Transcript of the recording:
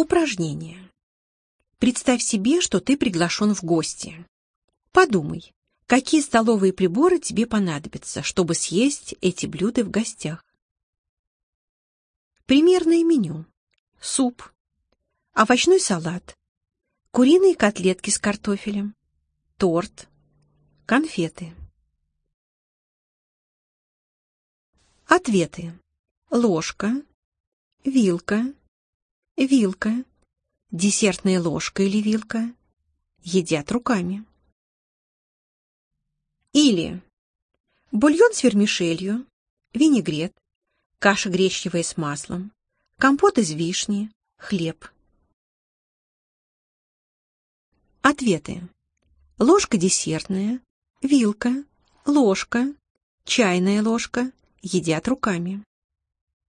Упражнение. Представь себе, что ты приглашен в гости. Подумай, какие столовые приборы тебе понадобятся, чтобы съесть эти блюда в гостях. Примерное меню. Суп, овощной салат, куриные котлетки с картофелем, торт, конфеты. Ответы. Ложка, вилка, вилка, десертная ложка или вилка. Едят руками. Или бульон с вермишелью, винегрет, каша гречневая с маслом, компот из вишни, хлеб. Ответы. Ложка десертная, вилка, ложка, чайная ложка, едят руками.